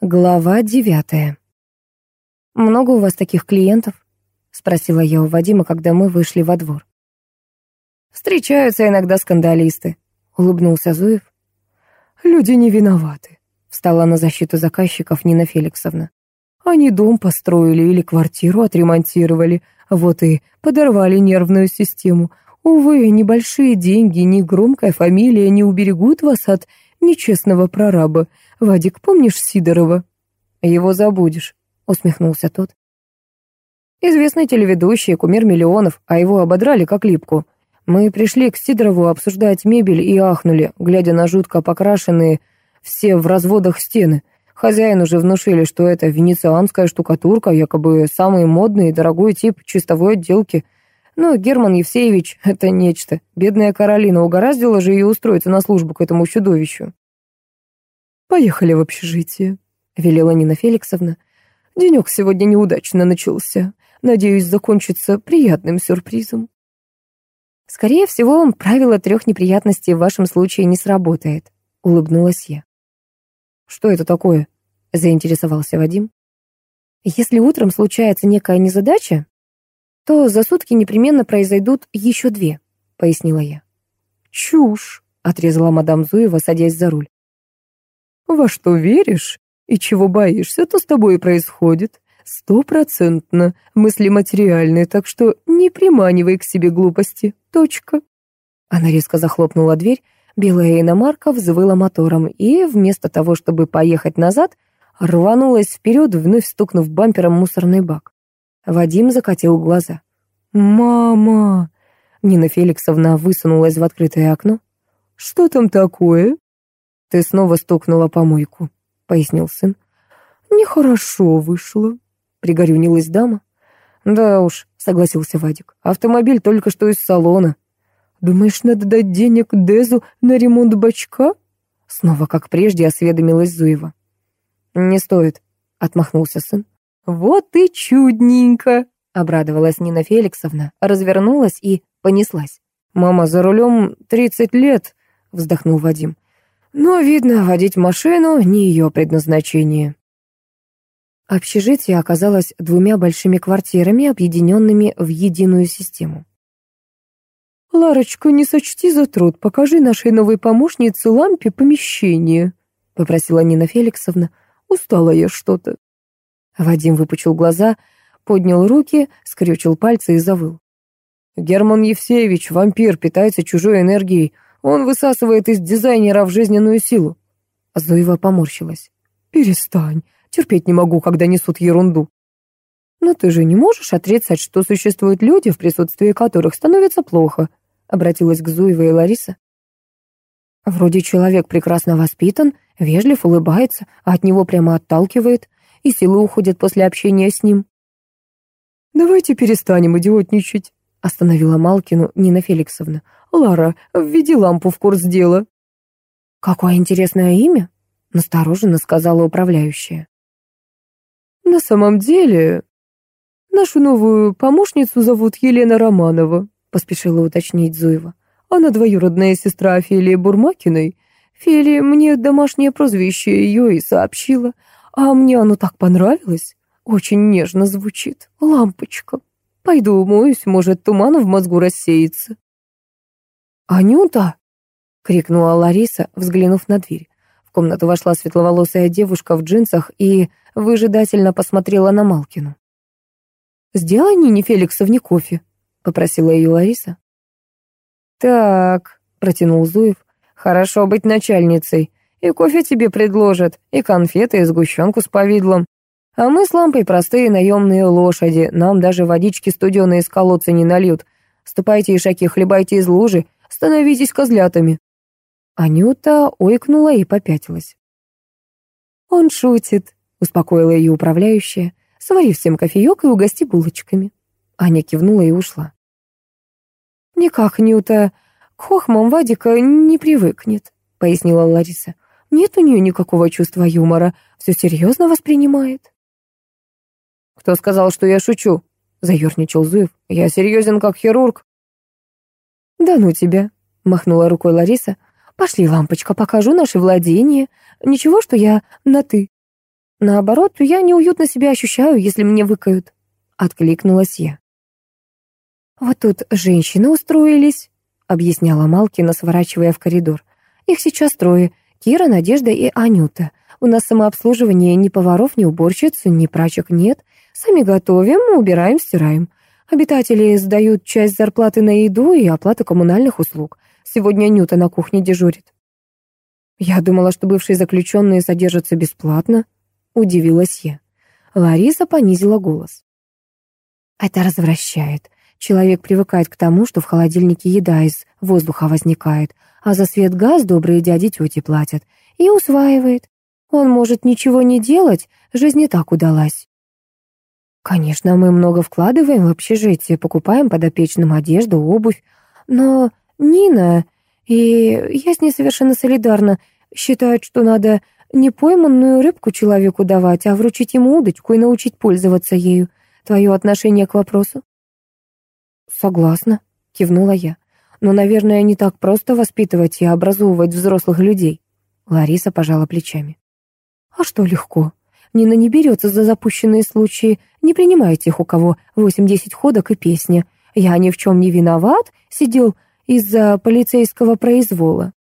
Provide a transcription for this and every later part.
Глава девятая. «Много у вас таких клиентов?» — спросила я у Вадима, когда мы вышли во двор. «Встречаются иногда скандалисты», — улыбнулся Зуев. «Люди не виноваты», — встала на защиту заказчиков Нина Феликсовна. «Они дом построили или квартиру отремонтировали, вот и подорвали нервную систему. Увы, небольшие деньги, ни громкая фамилия не уберегут вас от нечестного прораба. Вадик, помнишь Сидорова?» «Его забудешь», — усмехнулся тот. «Известный телеведущий, кумир миллионов, а его ободрали как липку. Мы пришли к Сидорову обсуждать мебель и ахнули, глядя на жутко покрашенные все в разводах стены. Хозяин уже внушили, что это венецианская штукатурка, якобы самый модный и дорогой тип чистовой отделки. Но Герман Евсеевич — это нечто. Бедная Каролина угораздила же ее устроиться на службу к этому чудовищу. «Поехали в общежитие», — велела Нина Феликсовна. «Денек сегодня неудачно начался. Надеюсь, закончится приятным сюрпризом». «Скорее всего, правило трех неприятностей в вашем случае не сработает», — улыбнулась я. «Что это такое?» — заинтересовался Вадим. «Если утром случается некая незадача, то за сутки непременно произойдут еще две», — пояснила я. «Чушь», — отрезала мадам Зуева, садясь за руль. Во что веришь и чего боишься, то с тобой и происходит. Стопроцентно мысли материальные, так что не приманивай к себе глупости. Точка. Она резко захлопнула дверь, белая иномарка взвыла мотором и, вместо того, чтобы поехать назад, рванулась вперед, вновь стукнув бампером мусорный бак. Вадим закатил глаза. «Мама!» Нина Феликсовна высунулась в открытое окно. «Что там такое?» «Ты снова стукнула помойку», — пояснил сын. «Нехорошо вышло», — пригорюнилась дама. «Да уж», — согласился Вадик, — «автомобиль только что из салона». «Думаешь, надо дать денег Дезу на ремонт бачка?» Снова, как прежде, осведомилась Зуева. «Не стоит», — отмахнулся сын. «Вот и чудненько», — обрадовалась Нина Феликсовна, развернулась и понеслась. «Мама, за рулем тридцать лет», — вздохнул Вадим. Но, видно, водить машину — не ее предназначение. Общежитие оказалось двумя большими квартирами, объединенными в единую систему. «Ларочка, не сочти за труд, покажи нашей новой помощнице лампе помещение», — попросила Нина Феликсовна. «Устала я что-то». Вадим выпучил глаза, поднял руки, скрючил пальцы и завыл. «Герман Евсеевич, вампир, питается чужой энергией. Он высасывает из дизайнеров жизненную силу. Зуева поморщилась. Перестань. Терпеть не могу, когда несут ерунду. Но ты же не можешь отрицать, что существуют люди, в присутствии которых становится плохо, обратилась к Зуевой Лариса. Вроде человек прекрасно воспитан, вежлив, улыбается, а от него прямо отталкивает, и силы уходят после общения с ним. «Давайте перестанем идиотничать», — остановила Малкину Нина Феликсовна. «Лара, введи лампу в курс дела». «Какое интересное имя?» — настороженно сказала управляющая. «На самом деле, нашу новую помощницу зовут Елена Романова», — поспешила уточнить Зуева. «Она двоюродная сестра Офелии Бурмакиной. Фели мне домашнее прозвище ее и сообщила, а мне оно так понравилось. Очень нежно звучит. Лампочка. Пойду умоюсь, может, туман в мозгу рассеется». «Анюта!» — крикнула Лариса, взглянув на дверь. В комнату вошла светловолосая девушка в джинсах и выжидательно посмотрела на Малкину. «Сделай Нине Феликсовне кофе», — попросила ее Лариса. «Так», — протянул Зуев, — «хорошо быть начальницей. И кофе тебе предложат, и конфеты, и сгущенку с повидлом. А мы с лампой простые наемные лошади, нам даже водички студеные из колодца не нальют. Ступайте, ишаки, хлебайте из лужи, становитесь козлятами». Анюта ойкнула и попятилась. «Он шутит», — успокоила ее управляющая. «Свари всем кофеек и угости булочками». Аня кивнула и ушла. «Никак Нюта к хохмам Вадика не привыкнет», — пояснила Лариса. «Нет у нее никакого чувства юмора, все серьезно воспринимает». «Кто сказал, что я шучу?» — заерничал Зуев. «Я серьезен, как хирург». «Да ну тебя», — махнула рукой Лариса. «Пошли, лампочка, покажу наши владения. Ничего, что я на «ты». Наоборот, я неуютно себя ощущаю, если мне выкают. Откликнулась я. Вот тут женщины устроились, объясняла Малкина, сворачивая в коридор. Их сейчас трое. Кира, Надежда и Анюта. У нас самообслуживание ни поваров, ни уборщиц, ни прачек нет. Сами готовим, убираем, стираем. Обитатели сдают часть зарплаты на еду и оплату коммунальных услуг. Сегодня Анюта на кухне дежурит. Я думала, что бывшие заключенные содержатся бесплатно. Удивилась я. Лариса понизила голос. Это развращает. Человек привыкает к тому, что в холодильнике еда из воздуха возникает, а за свет газ добрые дяди тети платят, и усваивает. Он может ничего не делать, жизнь не так удалась. Конечно, мы много вкладываем в общежитие, покупаем подопечным одежду, обувь, но Нина, и я с ней совершенно солидарна, считает, что надо не пойманную рыбку человеку давать, а вручить ему удочку и научить пользоваться ею. Твое отношение к вопросу? «Согласна», — кивнула я. «Но, наверное, не так просто воспитывать и образовывать взрослых людей». Лариса пожала плечами. «А что легко? Нина не берется за запущенные случаи. Не принимайте их, у кого восемь-десять ходок и песня. Я ни в чем не виноват, сидел из-за полицейского произвола.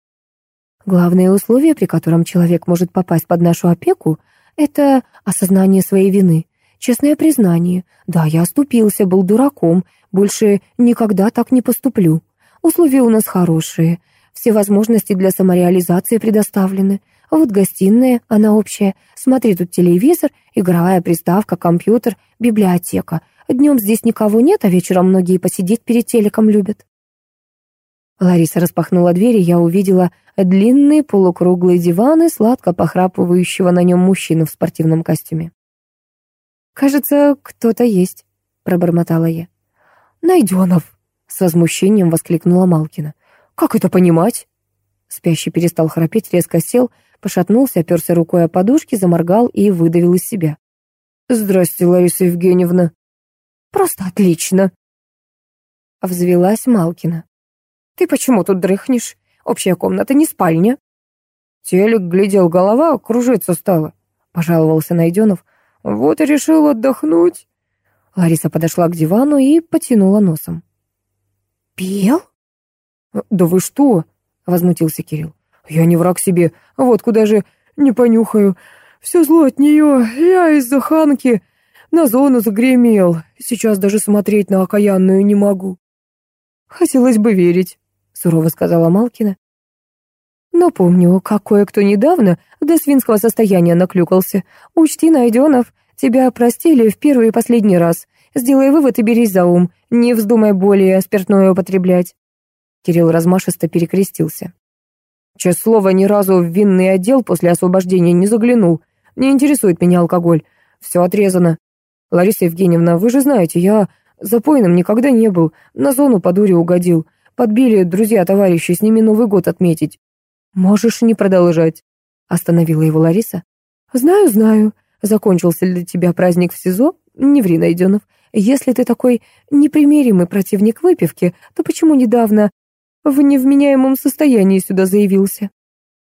Главное условие, при котором человек может попасть под нашу опеку, это осознание своей вины, честное признание. Да, я оступился, был дураком, больше никогда так не поступлю. Условия у нас хорошие, все возможности для самореализации предоставлены. Вот гостиная, она общая. Смотри, тут телевизор, игровая приставка, компьютер, библиотека. Днем здесь никого нет, а вечером многие посидеть перед телеком любят. Лариса распахнула дверь, и я увидела длинный полукруглый диван и сладко похрапывающего на нем мужчину в спортивном костюме. «Кажется, кто-то есть», — пробормотала я. «Найденов!» — с возмущением воскликнула Малкина. «Как это понимать?» Спящий перестал храпеть, резко сел, пошатнулся, оперся рукой о подушки, заморгал и выдавил из себя. «Здрасте, Лариса Евгеньевна». «Просто отлично!» Взвелась Малкина. «Ты почему тут дрыхнешь? Общая комната не спальня». Телек глядел, голова кружиться стала, пожаловался Найденов. Вот и решил отдохнуть. Лариса подошла к дивану и потянула носом. «Пел?» «Да вы что?» — возмутился Кирилл. «Я не враг себе, вот куда же не понюхаю. Все зло от нее, я из-за Ханки на зону загремел. Сейчас даже смотреть на окаянную не могу». «Хотелось бы верить», — сурово сказала Малкина. «Но помню, как кое-кто недавно до свинского состояния наклюкался. Учти, Найденов, Тебя простили в первый и последний раз. Сделай вывод и берись за ум. Не вздумай более спиртное употреблять». Кирилл размашисто перекрестился. Честное слово, ни разу в винный отдел после освобождения не заглянул. Не интересует меня алкоголь. Все отрезано. Лариса Евгеньевна, вы же знаете, я запойным никогда не был. На зону по дуре угодил. Подбили друзья-товарищи, с ними Новый год отметить. Можешь не продолжать. Остановила его Лариса. Знаю, знаю. Закончился для тебя праздник в СИЗО? Не ври, Найденов. Если ты такой непримиримый противник выпивки, то почему недавно в невменяемом состоянии сюда заявился?»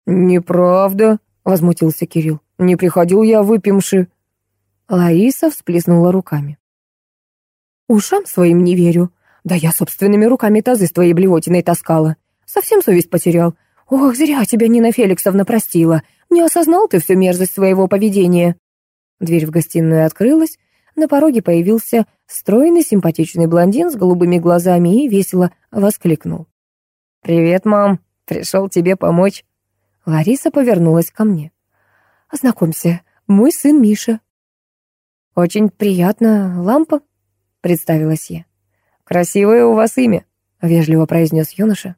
«Неправда», — возмутился Кирилл. «Не приходил я выпивши». Лариса всплеснула руками. «Ушам своим не верю. Да я собственными руками тазы с твоей блевотиной таскала. Совсем совесть потерял. Ох, зря тебя Нина Феликсовна простила. Не осознал ты всю мерзость своего поведения». Дверь в гостиную открылась, на пороге появился стройный симпатичный блондин с голубыми глазами и весело воскликнул. «Привет, мам. Пришел тебе помочь». Лариса повернулась ко мне. «Ознакомься, мой сын Миша». «Очень приятно, лампа», — представилась я. «Красивое у вас имя», — вежливо произнес юноша.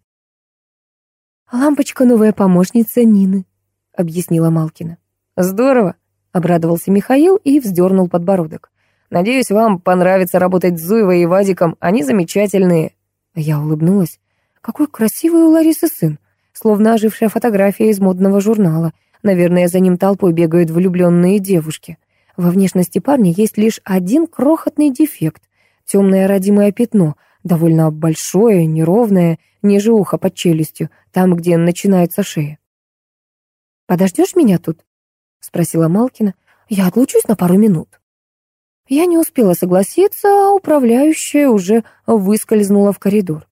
«Лампочка — новая помощница Нины», — объяснила Малкина. «Здорово. Обрадовался Михаил и вздернул подбородок. «Надеюсь, вам понравится работать с Зуевой и Вадиком. Они замечательные». Я улыбнулась. «Какой красивый у Ларисы сын. Словно ожившая фотография из модного журнала. Наверное, за ним толпой бегают влюбленные девушки. Во внешности парня есть лишь один крохотный дефект. Темное родимое пятно, довольно большое, неровное, ниже уха под челюстью, там, где начинается шея. «Подождешь меня тут?» — спросила Малкина. Я отлучусь на пару минут». Я не успела согласиться, а управляющая уже выскользнула в коридор.